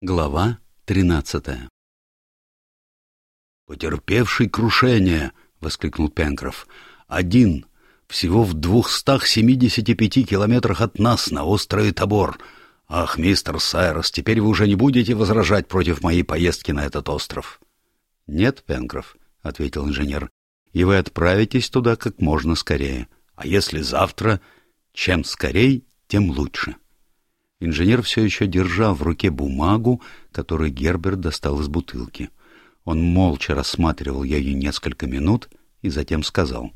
Глава тринадцатая «Потерпевший крушение!» — воскликнул Пенкроф. «Один! Всего в двухстах семидесяти пяти километрах от нас, на острове Тобор. Ах, мистер Сайрос, теперь вы уже не будете возражать против моей поездки на этот остров?» «Нет, Пенкроф», — ответил инженер, — «и вы отправитесь туда как можно скорее. А если завтра? Чем скорей, тем лучше». Инженер все еще держал в руке бумагу, которую Герберт достал из бутылки. Он молча рассматривал ее несколько минут и затем сказал.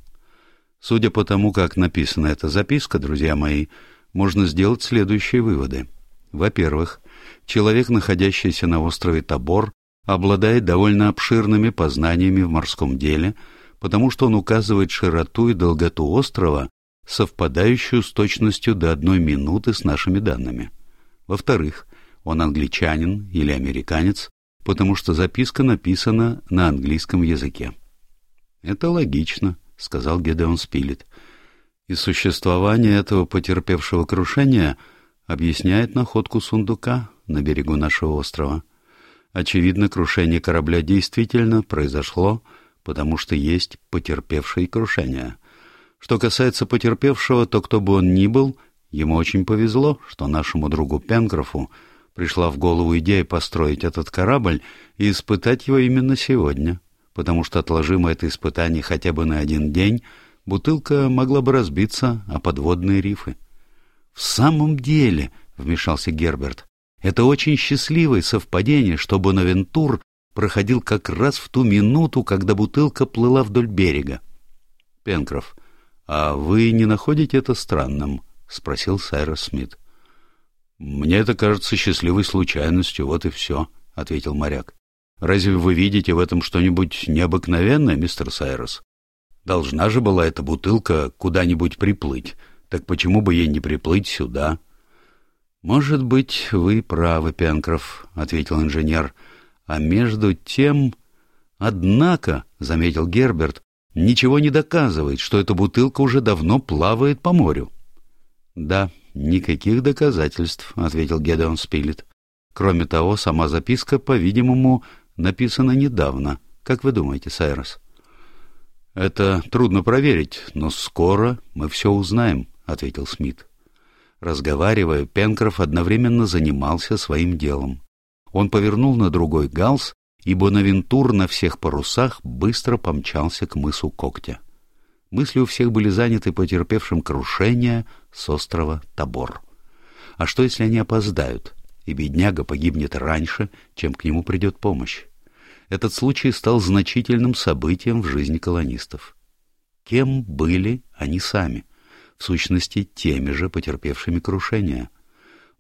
«Судя по тому, как написана эта записка, друзья мои, можно сделать следующие выводы. Во-первых, человек, находящийся на острове Тобор, обладает довольно обширными познаниями в морском деле, потому что он указывает широту и долготу острова совпадающую с точностью до одной минуты с нашими данными. Во-вторых, он англичанин или американец, потому что записка написана на английском языке. «Это логично», — сказал Гедеон Спилет. «И существование этого потерпевшего крушения объясняет находку сундука на берегу нашего острова. Очевидно, крушение корабля действительно произошло, потому что есть потерпевшие крушение». Что касается потерпевшего, то кто бы он ни был, ему очень повезло, что нашему другу Пенкрофу пришла в голову идея построить этот корабль и испытать его именно сегодня, потому что, отложим это испытание хотя бы на один день, бутылка могла бы разбиться о подводные рифы. — В самом деле, — вмешался Герберт, — это очень счастливое совпадение, что Бонавентур проходил как раз в ту минуту, когда бутылка плыла вдоль берега. Пенкроф, «А вы не находите это странным?» — спросил Сайрос Смит. «Мне это кажется счастливой случайностью, вот и все», — ответил моряк. «Разве вы видите в этом что-нибудь необыкновенное, мистер Сайрос? Должна же была эта бутылка куда-нибудь приплыть, так почему бы ей не приплыть сюда?» «Может быть, вы правы, Пенкроф», — ответил инженер. «А между тем...» «Однако», — заметил Герберт, ничего не доказывает, что эта бутылка уже давно плавает по морю. — Да, никаких доказательств, — ответил Гедеон Спилет. Кроме того, сама записка, по-видимому, написана недавно. Как вы думаете, Сайрос? — Это трудно проверить, но скоро мы все узнаем, — ответил Смит. Разговаривая, Пенкроф одновременно занимался своим делом. Он повернул на другой галс и Бонавентур на всех парусах быстро помчался к мысу Когтя. Мысли у всех были заняты потерпевшим крушение с острова Тобор. А что, если они опоздают, и бедняга погибнет раньше, чем к нему придет помощь? Этот случай стал значительным событием в жизни колонистов. Кем были они сами? В сущности, теми же потерпевшими крушение.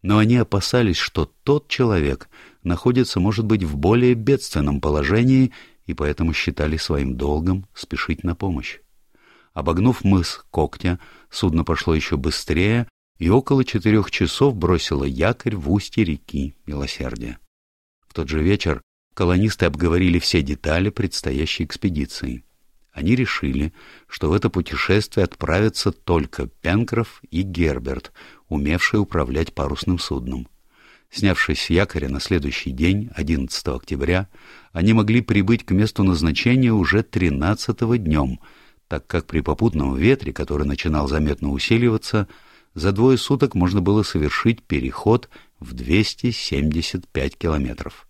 Но они опасались, что тот человек, находится, может быть, в более бедственном положении и поэтому считали своим долгом спешить на помощь. Обогнув мыс Когтя, судно пошло еще быстрее и около четырех часов бросило якорь в устье реки Милосердия. В тот же вечер колонисты обговорили все детали предстоящей экспедиции. Они решили, что в это путешествие отправятся только Пенкроф и Герберт, умевшие управлять парусным судном. Снявшись с якоря на следующий день, 11 октября, они могли прибыть к месту назначения уже 13 днем, так как при попутном ветре, который начинал заметно усиливаться, за двое суток можно было совершить переход в 275 километров.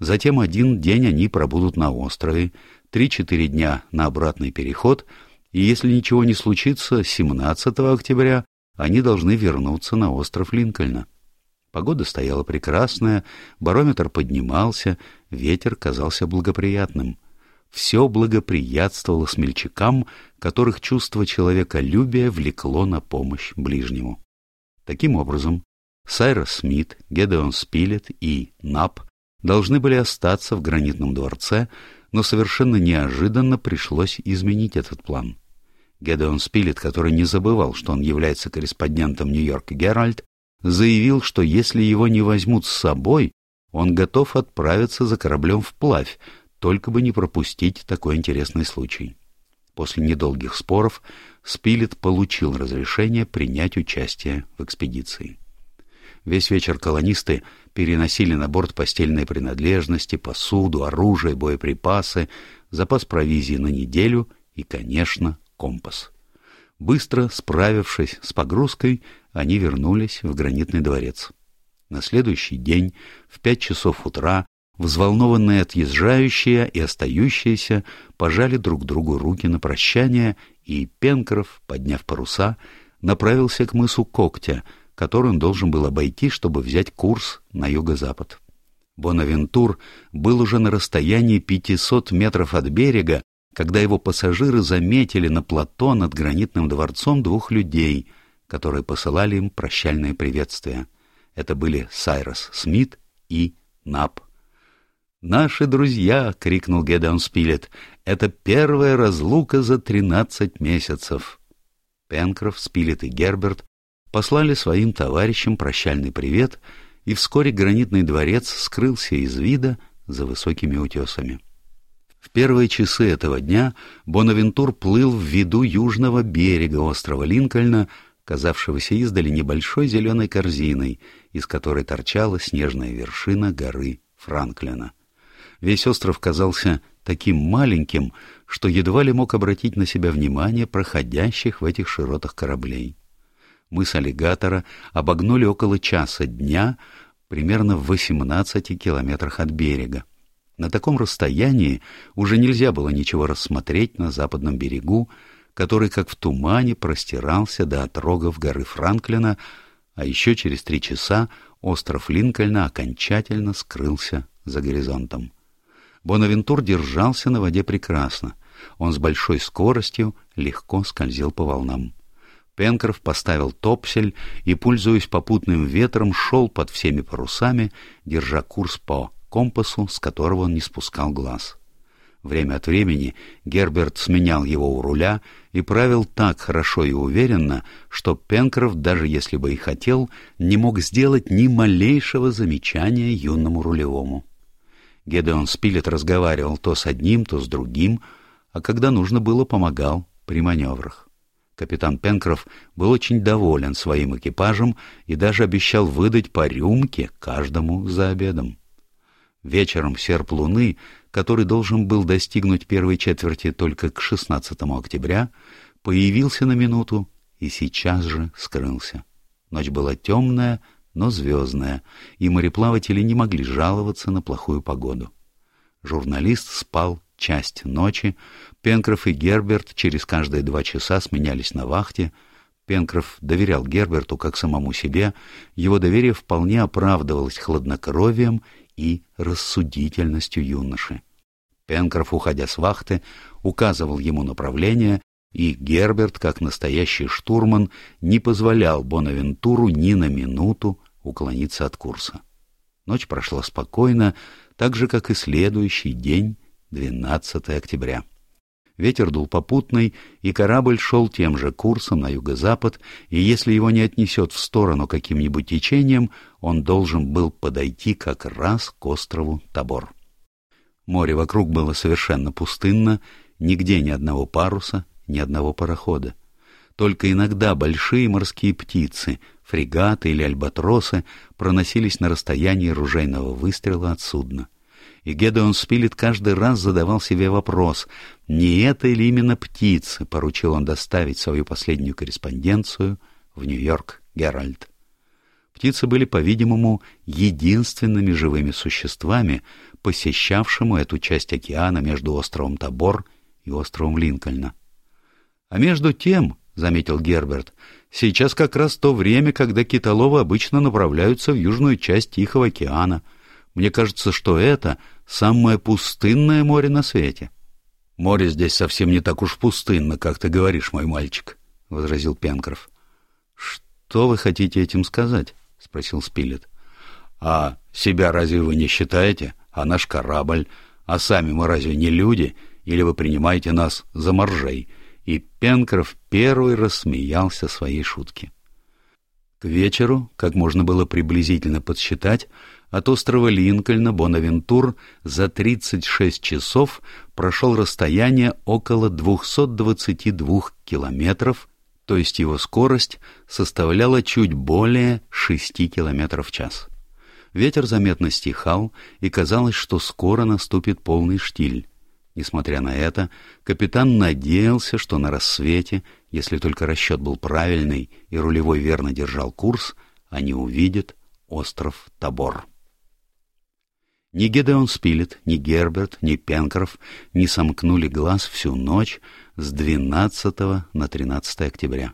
Затем один день они пробудут на острове, 3-4 дня на обратный переход, и если ничего не случится, 17 октября они должны вернуться на остров Линкольна. Погода стояла прекрасная, барометр поднимался, ветер казался благоприятным. Все благоприятствовало смельчакам, которых чувство человеколюбия влекло на помощь ближнему. Таким образом, Сайрос Смит, Гедеон Спилет и Нап должны были остаться в гранитном дворце, но совершенно неожиданно пришлось изменить этот план. Гедеон Спилет, который не забывал, что он является корреспондентом Нью-Йорк Геральт, заявил, что если его не возьмут с собой, он готов отправиться за кораблем вплавь, только бы не пропустить такой интересный случай. После недолгих споров Спилет получил разрешение принять участие в экспедиции. Весь вечер колонисты переносили на борт постельные принадлежности, посуду, оружие, боеприпасы, запас провизии на неделю и, конечно, компас. Быстро справившись с погрузкой, они вернулись в гранитный дворец. На следующий день, в пять часов утра, взволнованные отъезжающие и остающиеся пожали друг другу руки на прощание, и Пенкроф, подняв паруса, направился к мысу Когтя — который он должен был обойти, чтобы взять курс на юго-запад. Бонавентур был уже на расстоянии 500 метров от берега, когда его пассажиры заметили на плато над гранитным дворцом двух людей, которые посылали им прощальные приветствия. Это были Сайрос Смит и Нап. «Наши друзья!» — крикнул Гедеон Спилет. «Это первая разлука за тринадцать месяцев!» Пенкроф, Спилет и Герберт послали своим товарищам прощальный привет, и вскоре гранитный дворец скрылся из вида за высокими утесами. В первые часы этого дня Бонавентур плыл в виду южного берега острова Линкольна, казавшегося издали небольшой зеленой корзиной, из которой торчала снежная вершина горы Франклина. Весь остров казался таким маленьким, что едва ли мог обратить на себя внимание проходящих в этих широтах кораблей мы с аллигатора обогнули около часа дня, примерно в 18 километрах от берега. На таком расстоянии уже нельзя было ничего рассмотреть на западном берегу, который как в тумане простирался до отрогов горы Франклина, а еще через три часа остров Линкольна окончательно скрылся за горизонтом. Бонавентур держался на воде прекрасно. Он с большой скоростью легко скользил по волнам. Пенкроф поставил топсель и, пользуясь попутным ветром, шел под всеми парусами, держа курс по компасу, с которого он не спускал глаз. Время от времени Герберт сменял его у руля и правил так хорошо и уверенно, что Пенкроф, даже если бы и хотел, не мог сделать ни малейшего замечания юному рулевому. Гедеон Спилет разговаривал то с одним, то с другим, а когда нужно было, помогал при маневрах. Капитан Пенкроф был очень доволен своим экипажем и даже обещал выдать по рюмке каждому за обедом. Вечером серп луны, который должен был достигнуть первой четверти только к 16 октября, появился на минуту и сейчас же скрылся. Ночь была темная, но звездная, и мореплаватели не могли жаловаться на плохую погоду. Журналист спал часть ночи, Пенкроф и Герберт через каждые два часа сменялись на вахте. Пенкроф доверял Герберту как самому себе, его доверие вполне оправдывалось хладнокровием и рассудительностью юноши. Пенкроф, уходя с вахты, указывал ему направление, и Герберт, как настоящий штурман, не позволял Бонавентуру ни на минуту уклониться от курса. Ночь прошла спокойно, так же, как и следующий день, 12 октября. Ветер дул попутный, и корабль шел тем же курсом на юго-запад, и если его не отнесет в сторону каким-нибудь течением, он должен был подойти как раз к острову Табор. Море вокруг было совершенно пустынно, нигде ни одного паруса, ни одного парохода. Только иногда большие морские птицы, фрегаты или альбатросы проносились на расстоянии ружейного выстрела от судна и Гедеон Спилет каждый раз задавал себе вопрос, не это ли именно птицы поручил он доставить свою последнюю корреспонденцию в Нью-Йорк Геральт. Птицы были, по-видимому, единственными живыми существами, посещавшими эту часть океана между островом Табор и островом Линкольна. А между тем, — заметил Герберт, — сейчас как раз то время, когда китоловы обычно направляются в южную часть Тихого океана. Мне кажется, что это самое пустынное море на свете. — Море здесь совсем не так уж пустынно, как ты говоришь, мой мальчик, — возразил Пенкроф. — Что вы хотите этим сказать? — спросил Спилет. — А себя разве вы не считаете? А наш корабль? А сами мы разве не люди? Или вы принимаете нас за моржей? И Пенкроф первый рассмеялся своей шутке. К вечеру, как можно было приблизительно подсчитать, от острова Линкольна Бонавентур за 36 часов прошел расстояние около 222 километров то есть его скорость составляла чуть более 6 км в час. Ветер заметно стихал, и казалось, что скоро наступит полный штиль. Несмотря на это, капитан надеялся, что на рассвете, если только расчет был правильный и рулевой верно держал курс, они увидят остров Табор. Ни Гедеон Спилет, ни Герберт, ни Пенкроф не сомкнули глаз всю ночь с 12 на 13 октября.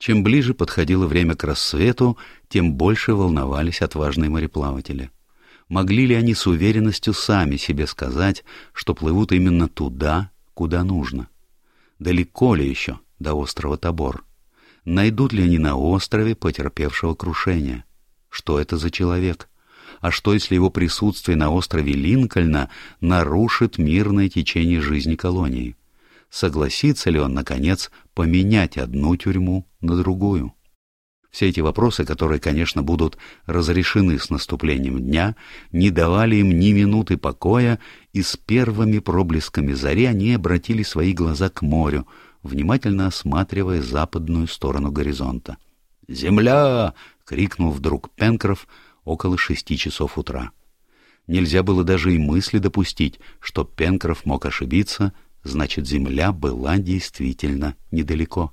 Чем ближе подходило время к рассвету, тем больше волновались отважные мореплаватели. Могли ли они с уверенностью сами себе сказать, что плывут именно туда, куда нужно? Далеко ли еще до острова Тобор? Найдут ли они на острове потерпевшего крушения? Что это за человек? А что, если его присутствие на острове Линкольна нарушит мирное течение жизни колонии? согласится ли он, наконец, поменять одну тюрьму на другую. Все эти вопросы, которые, конечно, будут разрешены с наступлением дня, не давали им ни минуты покоя, и с первыми проблесками зари они обратили свои глаза к морю, внимательно осматривая западную сторону горизонта. «Земля!» — крикнул вдруг Пенкроф около шести часов утра. Нельзя было даже и мысли допустить, что Пенкроф мог ошибиться — значит, земля была действительно недалеко.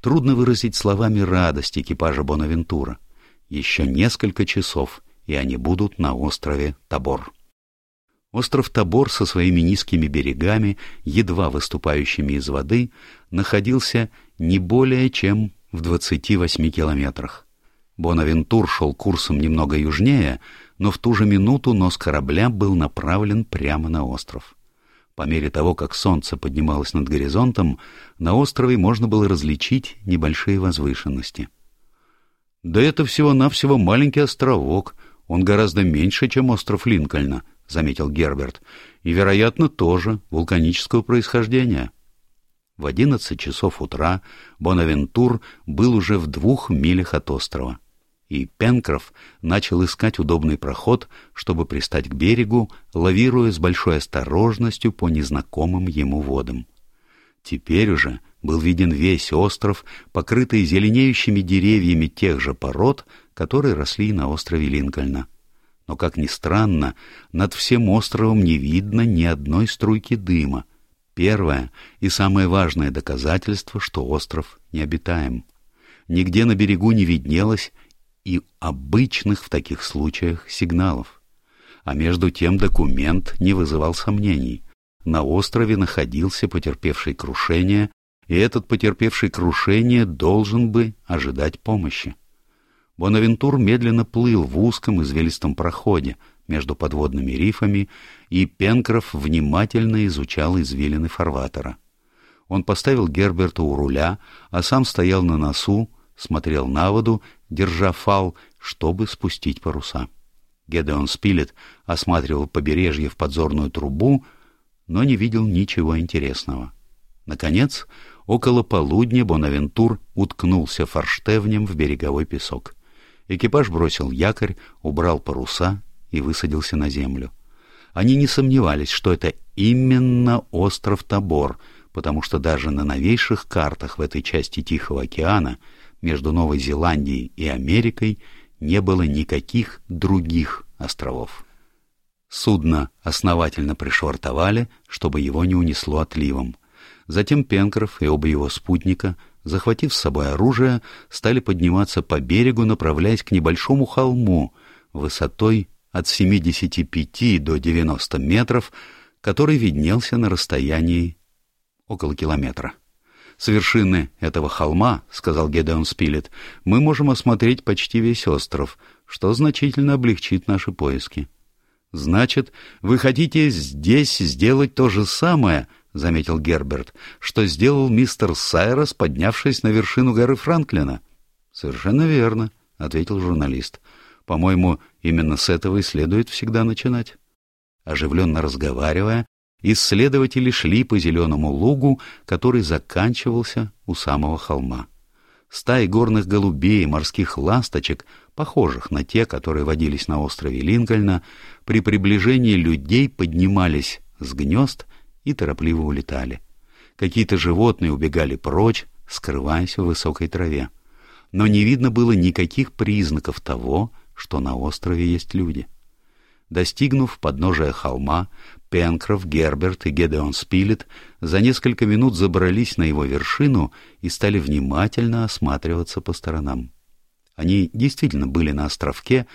Трудно выразить словами радость экипажа Бонавентура. Еще несколько часов, и они будут на острове Табор. Остров Табор со своими низкими берегами, едва выступающими из воды, находился не более чем в 28 километрах. Бонавентур шел курсом немного южнее, но в ту же минуту нос корабля был направлен прямо на остров. По мере того, как солнце поднималось над горизонтом, на острове можно было различить небольшие возвышенности. «Да это всего-навсего маленький островок, он гораздо меньше, чем остров Линкольна», — заметил Герберт, «и, вероятно, тоже вулканического происхождения». В одиннадцать часов утра Бонавентур был уже в двух милях от острова и Пенкроф начал искать удобный проход, чтобы пристать к берегу, лавируя с большой осторожностью по незнакомым ему водам. Теперь уже был виден весь остров, покрытый зеленеющими деревьями тех же пород, которые росли на острове Линкольна. Но, как ни странно, над всем островом не видно ни одной струйки дыма. Первое и самое важное доказательство, что остров необитаем. Нигде на берегу не виднелось и обычных в таких случаях сигналов. А между тем документ не вызывал сомнений. На острове находился потерпевший крушение, и этот потерпевший крушение должен бы ожидать помощи. Бонавентур медленно плыл в узком извилистом проходе между подводными рифами, и Пенкроф внимательно изучал извилины фарватера. Он поставил Герберта у руля, а сам стоял на носу, смотрел на воду держа фал, чтобы спустить паруса. Гедеон Спилет осматривал побережье в подзорную трубу, но не видел ничего интересного. Наконец, около полудня Бонавентур уткнулся форштевнем в береговой песок. Экипаж бросил якорь, убрал паруса и высадился на землю. Они не сомневались, что это именно остров Тобор, потому что даже на новейших картах в этой части Тихого океана — между Новой Зеландией и Америкой не было никаких других островов. Судно основательно пришвартовали, чтобы его не унесло отливом. Затем Пенкроф и оба его спутника, захватив с собой оружие, стали подниматься по берегу, направляясь к небольшому холму высотой от 75 до 90 метров, который виднелся на расстоянии около километра. С вершины этого холма, — сказал Гедеон Спилет, — мы можем осмотреть почти весь остров, что значительно облегчит наши поиски. — Значит, вы хотите здесь сделать то же самое, — заметил Герберт, — что сделал мистер Сайрос, поднявшись на вершину горы Франклина? — Совершенно верно, — ответил журналист. — По-моему, именно с этого и следует всегда начинать. Оживленно разговаривая, Исследователи шли по зеленому лугу, который заканчивался у самого холма. Стаи горных голубей и морских ласточек, похожих на те, которые водились на острове Линкольна, при приближении людей поднимались с гнезд и торопливо улетали. Какие-то животные убегали прочь, скрываясь в высокой траве. Но не видно было никаких признаков того, что на острове есть люди. Достигнув подножия холма, Пенкроф, Герберт и Гедеон Спилет за несколько минут забрались на его вершину и стали внимательно осматриваться по сторонам. Они действительно были на островке,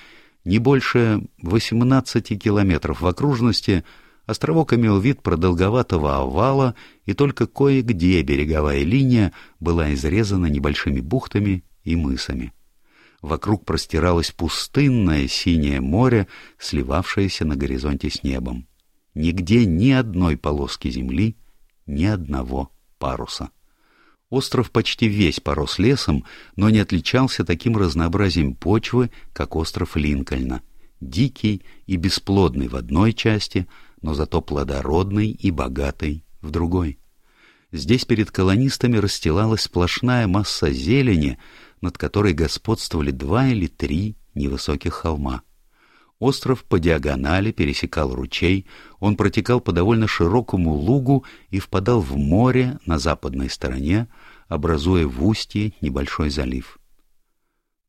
не больше 18 километров в окружности, островок имел вид продолговатого овала, и только кое-где береговая линия была изрезана небольшими бухтами и мысами. Вокруг простиралось пустынное синее море, сливавшееся на горизонте с небом. Нигде ни одной полоски земли, ни одного паруса. Остров почти весь порос лесом, но не отличался таким разнообразием почвы, как остров Линкольна. Дикий и бесплодный в одной части, но зато плодородный и богатый в другой. Здесь перед колонистами расстилалась сплошная масса зелени, над которой господствовали два или три невысоких холма. Остров по диагонали пересекал ручей, он протекал по довольно широкому лугу и впадал в море на западной стороне, образуя в устье небольшой залив.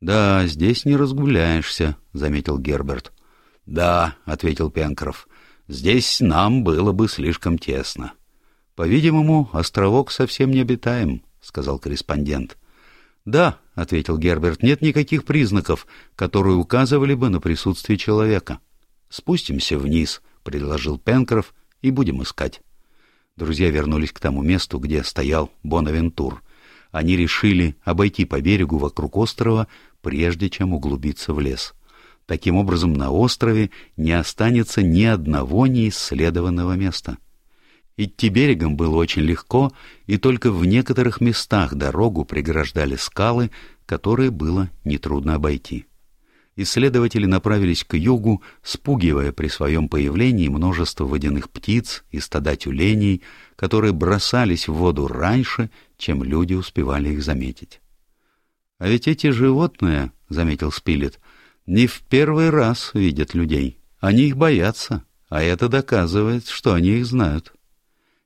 «Да, здесь не разгуляешься», — заметил Герберт. «Да», — ответил Пенкроф, — «здесь нам было бы слишком тесно». «По-видимому, островок совсем не обитаем», — сказал корреспондент. «Да», — ответил Герберт, — «нет никаких признаков, которые указывали бы на присутствие человека». «Спустимся вниз», — предложил Пенкроф, — «и будем искать». Друзья вернулись к тому месту, где стоял Бонавентур. Они решили обойти по берегу вокруг острова, прежде чем углубиться в лес. Таким образом, на острове не останется ни одного неисследованного места. Идти берегом было очень легко, и только в некоторых местах дорогу преграждали скалы, которые было нетрудно обойти. Исследователи направились к югу, спугивая при своем появлении множество водяных птиц и стада тюленей, которые бросались в воду раньше, чем люди успевали их заметить. — А ведь эти животные, — заметил Спилет, — не в первый раз видят людей. Они их боятся, а это доказывает, что они их знают.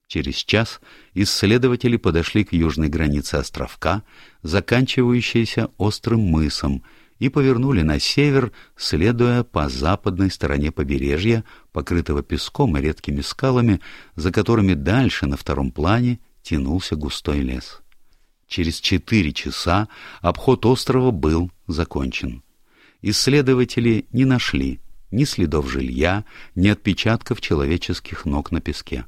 Через час исследователи подошли к южной границе островка, заканчивающейся острым мысом, и повернули на север, следуя по западной стороне побережья, покрытого песком и редкими скалами, за которыми дальше на втором плане тянулся густой лес. Через четыре часа обход острова был закончен. Исследователи не нашли ни следов жилья, ни отпечатков человеческих ног на песке.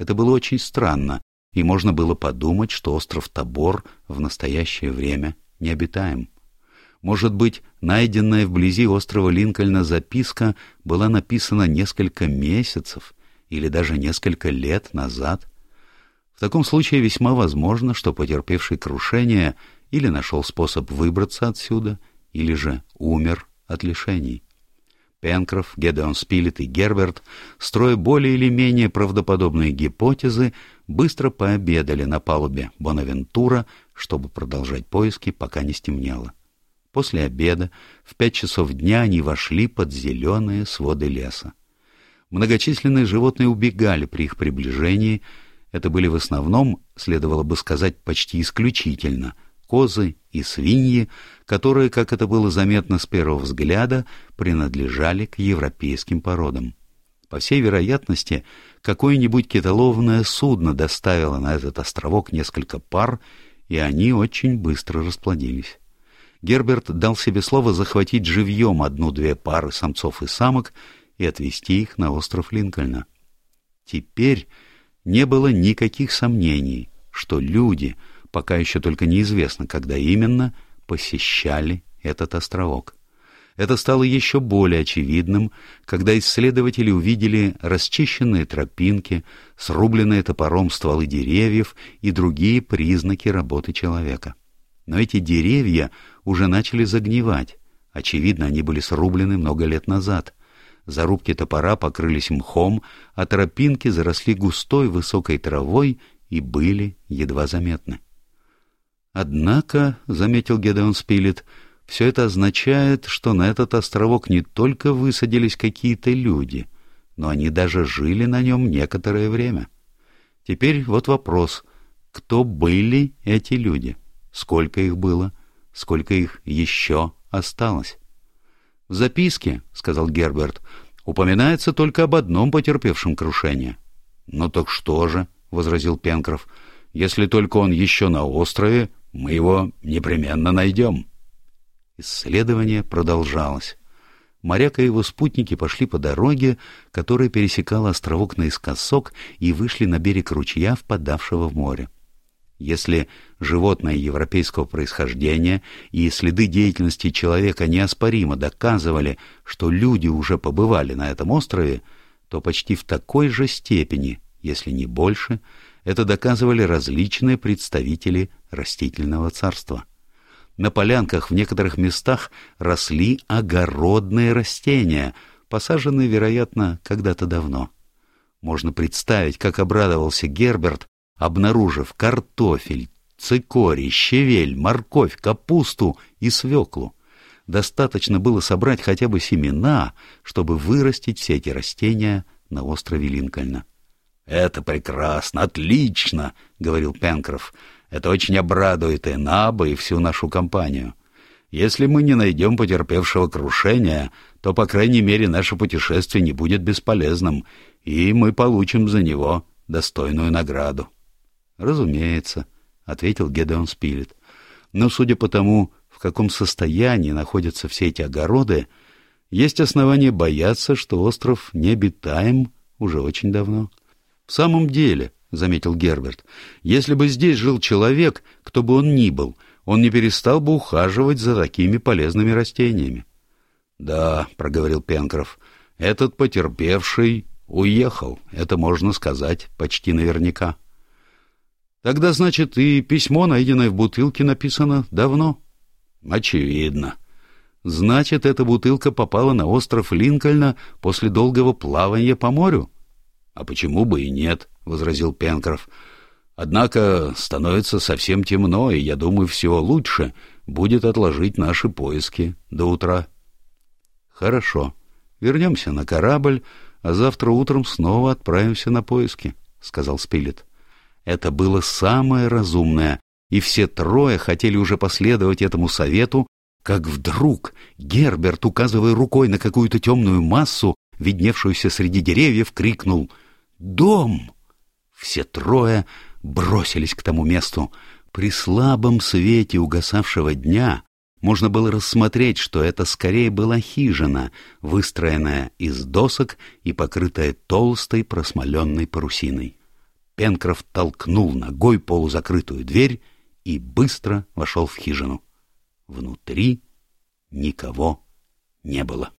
Это было очень странно, и можно было подумать, что остров Тобор в настоящее время необитаем. Может быть, найденная вблизи острова Линкольна записка была написана несколько месяцев или даже несколько лет назад? В таком случае весьма возможно, что потерпевший крушение или нашел способ выбраться отсюда, или же умер от лишений. Пенкроф, Гедеон Спилет и Герберт, строя более или менее правдоподобные гипотезы, быстро пообедали на палубе Бонавентура, чтобы продолжать поиски, пока не стемнело. После обеда в пять часов дня они вошли под зеленые своды леса. Многочисленные животные убегали при их приближении. Это были в основном, следовало бы сказать, почти исключительно — козы и свиньи, которые, как это было заметно с первого взгляда, принадлежали к европейским породам. По всей вероятности, какое-нибудь китоловное судно доставило на этот островок несколько пар, и они очень быстро расплодились. Герберт дал себе слово захватить живьем одну-две пары самцов и самок и отвезти их на остров Линкольна. Теперь не было никаких сомнений, что люди — пока еще только неизвестно, когда именно, посещали этот островок. Это стало еще более очевидным, когда исследователи увидели расчищенные тропинки, срубленные топором стволы деревьев и другие признаки работы человека. Но эти деревья уже начали загнивать. Очевидно, они были срублены много лет назад. Зарубки топора покрылись мхом, а тропинки заросли густой высокой травой и были едва заметны. Однако, — заметил Гедеон Спилет, — все это означает, что на этот островок не только высадились какие-то люди, но они даже жили на нем некоторое время. Теперь вот вопрос, кто были эти люди, сколько их было, сколько их еще осталось. В записке, — сказал Герберт, — упоминается только об одном потерпевшем крушение. — Ну так что же, — возразил Пенкроф, — если только он еще на острове, мы его непременно найдем. Исследование продолжалось. Моряк и его спутники пошли по дороге, которая пересекала островок наискосок, и вышли на берег ручья, впадавшего в море. Если животное европейского происхождения и следы деятельности человека неоспоримо доказывали, что люди уже побывали на этом острове, то почти в такой же степени, если не больше, это доказывали различные представители растительного царства. На полянках в некоторых местах росли огородные растения, посаженные, вероятно, когда-то давно. Можно представить, как обрадовался Герберт, обнаружив картофель, цикорий, щавель, морковь, капусту и свеклу. Достаточно было собрать хотя бы семена, чтобы вырастить все эти растения на острове Линкольна. — Это прекрасно, отлично, — говорил Пенкроф. Это очень обрадует и Наба, и всю нашу компанию. Если мы не найдем потерпевшего крушения, то, по крайней мере, наше путешествие не будет бесполезным, и мы получим за него достойную награду. — Разумеется, — ответил Гедеон Спилет. — Но судя по тому, в каком состоянии находятся все эти огороды, есть основания бояться, что остров необитаем уже очень давно. — В самом деле, —— заметил Герберт. «Если бы здесь жил человек, кто бы он ни был, он не перестал бы ухаживать за такими полезными растениями». «Да», — проговорил Пенкроф, — «этот потерпевший уехал, это можно сказать почти наверняка». «Тогда, значит, и письмо, найденное в бутылке, написано давно?» «Очевидно». «Значит, эта бутылка попала на остров Линкольна после долгого плавания по морю?» «А почему бы и нет?» — возразил Пенкроф. «Однако становится совсем темно, и, я думаю, всего лучше будет отложить наши поиски до утра». «Хорошо. Вернемся на корабль, а завтра утром снова отправимся на поиски», — сказал Спилет. Это было самое разумное, и все трое хотели уже последовать этому совету, как вдруг Герберт, указывая рукой на какую-то темную массу, видневшуюся среди деревьев, крикнул «Дом!». Все трое бросились к тому месту. При слабом свете угасавшего дня можно было рассмотреть, что это скорее была хижина, выстроенная из досок и покрытая толстой просмоленной парусиной. Пенкроф толкнул ногой полузакрытую дверь и быстро вошел в хижину. Внутри никого не было.